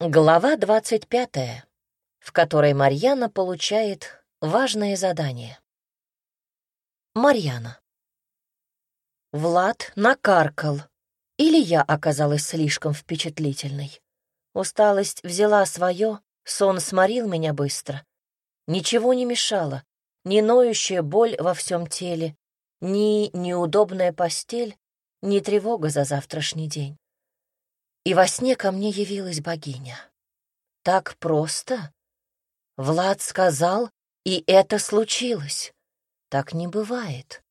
Глава двадцать пятая, в которой Марьяна получает важное задание. Марьяна. Влад накаркал. Или я оказалась слишком впечатлительной. Усталость взяла свое, сон сморил меня быстро. Ничего не мешало, ни ноющая боль во всем теле, ни неудобная постель, ни тревога за завтрашний день. И во сне ко мне явилась богиня. Так просто? Влад сказал, и это случилось. Так не бывает.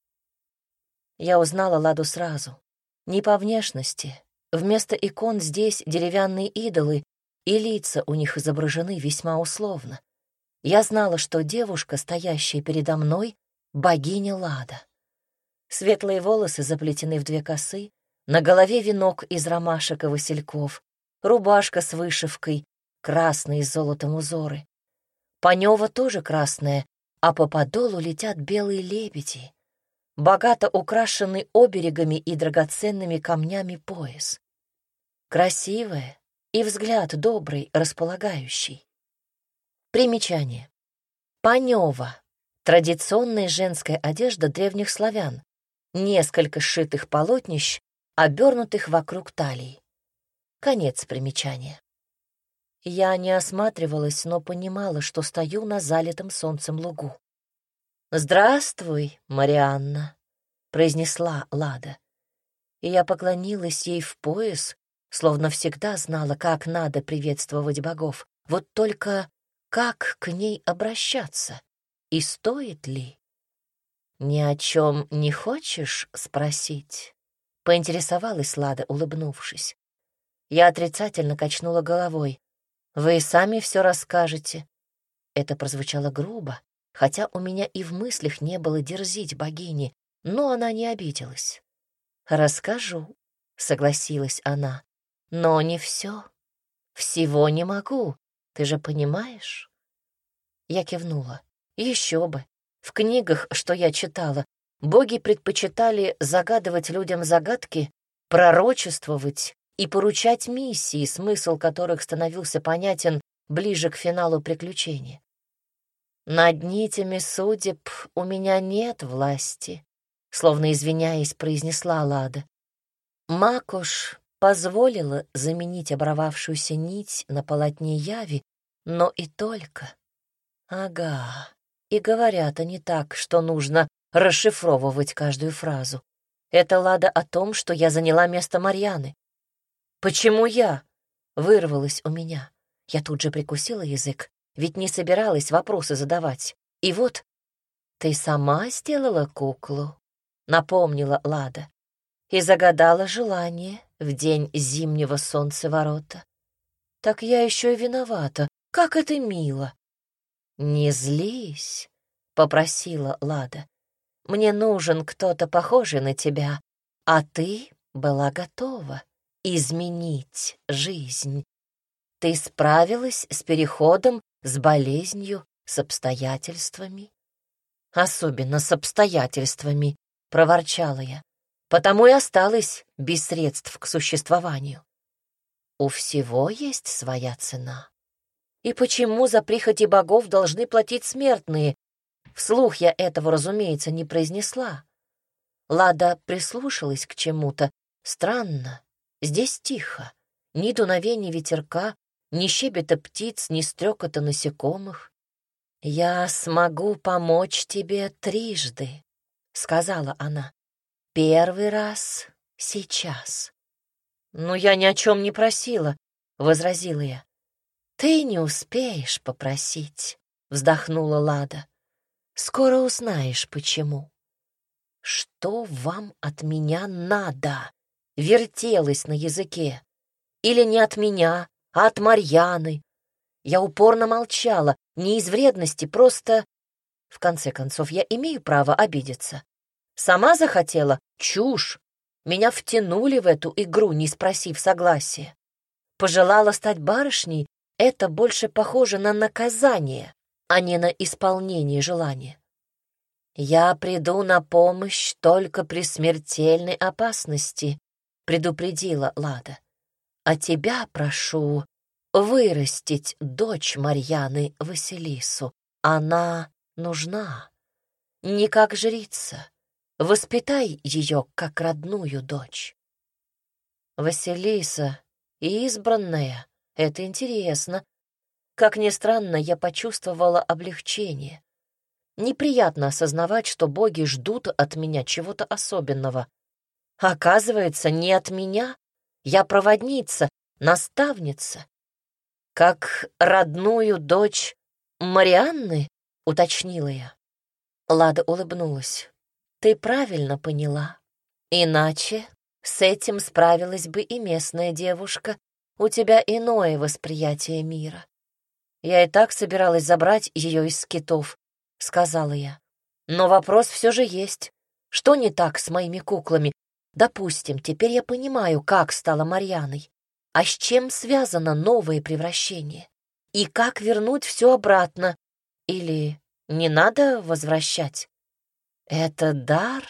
Я узнала Ладу сразу. Не по внешности. Вместо икон здесь деревянные идолы, и лица у них изображены весьма условно. Я знала, что девушка, стоящая передо мной, — богиня Лада. Светлые волосы заплетены в две косы, на голове венок из ромашек и васильков, рубашка с вышивкой, красные с золотом узоры. Панева тоже красная, а по подолу летят белые лебеди. Богато украшенный оберегами и драгоценными камнями пояс. Красивая и взгляд добрый, располагающий. Примечание. Панева — традиционная женская одежда древних славян. Несколько сшитых полотнищ обернутых вокруг талии. Конец примечания. Я не осматривалась, но понимала, что стою на залитом солнцем лугу. «Здравствуй, Марианна», — произнесла Лада. И я поклонилась ей в пояс, словно всегда знала, как надо приветствовать богов. Вот только как к ней обращаться и стоит ли? «Ни о чем не хочешь спросить?» Поинтересовалась Лада, улыбнувшись. Я отрицательно качнула головой. «Вы сами все расскажете». Это прозвучало грубо, хотя у меня и в мыслях не было дерзить богине, но она не обиделась. «Расскажу», — согласилась она, — «но не все. Всего не могу, ты же понимаешь?» Я кивнула. Еще бы. В книгах, что я читала, Боги предпочитали загадывать людям загадки, пророчествовать и поручать миссии, смысл которых становился понятен ближе к финалу приключения. «Над нитями судеб у меня нет власти», — словно извиняясь, произнесла Лада. Макуш позволила заменить оборвавшуюся нить на полотне яви, но и только. Ага, и говорят они так, что нужно расшифровывать каждую фразу. Это Лада о том, что я заняла место Марьяны. «Почему я?» — вырвалось у меня. Я тут же прикусила язык, ведь не собиралась вопросы задавать. И вот ты сама сделала куклу, — напомнила Лада, и загадала желание в день зимнего солнцеворота. Так я еще и виновата. Как это мило! Не злись, — попросила Лада. Мне нужен кто-то похожий на тебя, а ты была готова изменить жизнь. Ты справилась с переходом, с болезнью, с обстоятельствами. Особенно с обстоятельствами, — проворчала я. Потому и осталась без средств к существованию. У всего есть своя цена. И почему за прихоти богов должны платить смертные, Вслух я этого, разумеется, не произнесла. Лада прислушалась к чему-то. Странно. Здесь тихо. Ни дуновения ветерка, ни щебета птиц, ни стрекота насекомых. «Я смогу помочь тебе трижды», — сказала она. «Первый раз сейчас». «Но я ни о чем не просила», — возразила я. «Ты не успеешь попросить», — вздохнула Лада. Скоро узнаешь, почему. Что вам от меня надо? Вертелось на языке. Или не от меня, а от Марьяны. Я упорно молчала, не из вредности, просто... В конце концов, я имею право обидеться. Сама захотела? Чушь. Меня втянули в эту игру, не спросив согласия. Пожелала стать барышней? Это больше похоже на наказание а не на исполнение желания. «Я приду на помощь только при смертельной опасности», — предупредила Лада. «А тебя прошу вырастить дочь Марьяны Василису. Она нужна. Не как жрица. Воспитай ее как родную дочь. Василиса, избранная, это интересно. Как ни странно, я почувствовала облегчение. Неприятно осознавать, что боги ждут от меня чего-то особенного. Оказывается, не от меня. Я проводница, наставница. Как родную дочь Марианны, уточнила я. Лада улыбнулась. Ты правильно поняла. Иначе с этим справилась бы и местная девушка. У тебя иное восприятие мира. Я и так собиралась забрать ее из скитов, сказала я. Но вопрос все же есть. Что не так с моими куклами? Допустим, теперь я понимаю, как стала Марьяной. А с чем связано новое превращение? И как вернуть все обратно? Или не надо возвращать? Это дар?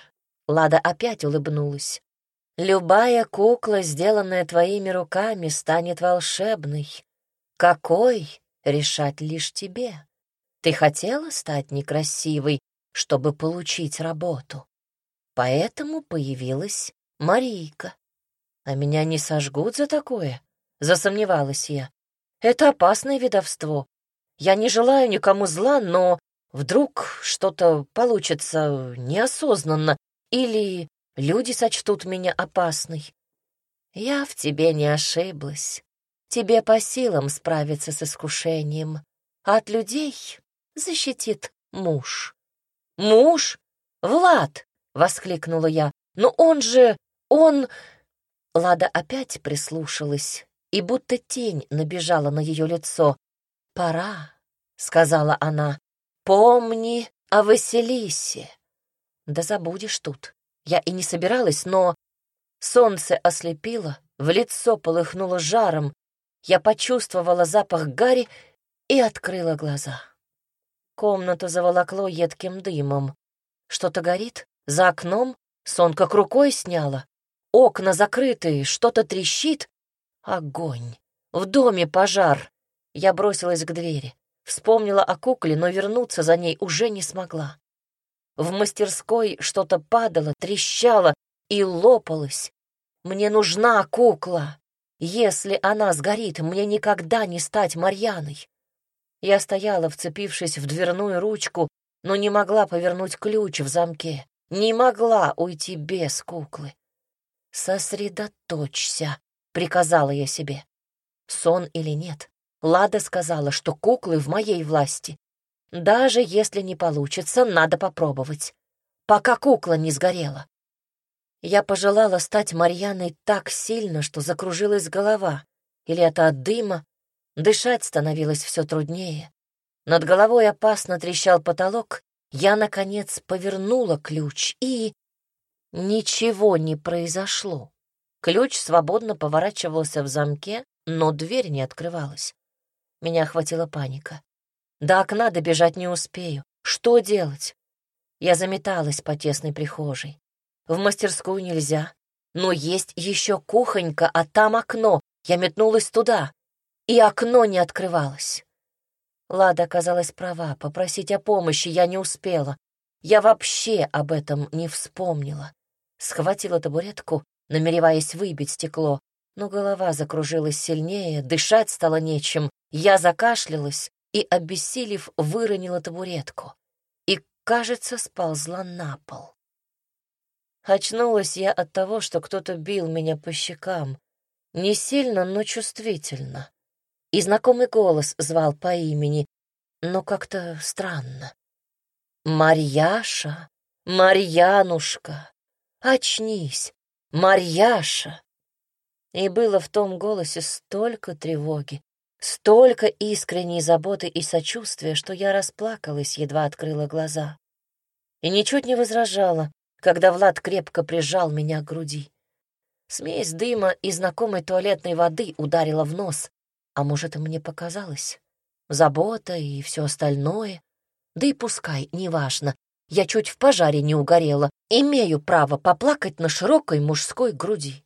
Лада опять улыбнулась. Любая кукла, сделанная твоими руками, станет волшебной. Какой — решать лишь тебе. Ты хотела стать некрасивой, чтобы получить работу. Поэтому появилась Марийка. А меня не сожгут за такое? Засомневалась я. Это опасное ведовство. Я не желаю никому зла, но вдруг что-то получится неосознанно или Люди сочтут меня опасной. Я в тебе не ошиблась. Тебе по силам справиться с искушением, а от людей защитит муж. «Муж? Влад!» — воскликнула я. «Но он же... он...» Лада опять прислушалась, и будто тень набежала на ее лицо. «Пора», — сказала она, — «помни о Василисе». «Да забудешь тут. Я и не собиралась, но... Солнце ослепило, в лицо полыхнуло жаром. Я почувствовала запах гари и открыла глаза. Комнату заволокло едким дымом. Что-то горит, за окном сон как рукой сняла. Окна закрыты, что-то трещит. Огонь. В доме пожар. Я бросилась к двери. Вспомнила о кукле, но вернуться за ней уже не смогла. В мастерской что-то падало, трещало и лопалось. Мне нужна кукла. Если она сгорит, мне никогда не стать Марьяной. Я стояла, вцепившись в дверную ручку, но не могла повернуть ключ в замке, не могла уйти без куклы. «Сосредоточься», — приказала я себе. Сон или нет, Лада сказала, что куклы в моей власти. Даже если не получится, надо попробовать, пока кукла не сгорела. Я пожелала стать Марьяной так сильно, что закружилась голова. Или это от дыма? Дышать становилось все труднее. Над головой опасно трещал потолок. Я, наконец, повернула ключ, и... Ничего не произошло. Ключ свободно поворачивался в замке, но дверь не открывалась. Меня охватила паника. До окна добежать не успею. Что делать? Я заметалась по тесной прихожей. В мастерскую нельзя. Но есть еще кухонька, а там окно. Я метнулась туда. И окно не открывалось. Лада оказалась права. Попросить о помощи я не успела. Я вообще об этом не вспомнила. Схватила табуретку, намереваясь выбить стекло, но голова закружилась сильнее, дышать стало нечем. Я закашлялась, и, обессилев, выронила табуретку и, кажется, сползла на пол. Очнулась я от того, что кто-то бил меня по щекам. Не сильно, но чувствительно. И знакомый голос звал по имени, но как-то странно. «Марьяша! Марьянушка! Очнись! Марьяша!» И было в том голосе столько тревоги, Столько искренней заботы и сочувствия, что я расплакалась, едва открыла глаза. И ничуть не возражала, когда Влад крепко прижал меня к груди. Смесь дыма и знакомой туалетной воды ударила в нос, а может, мне показалось. Забота и все остальное. Да и пускай, неважно, я чуть в пожаре не угорела, имею право поплакать на широкой мужской груди.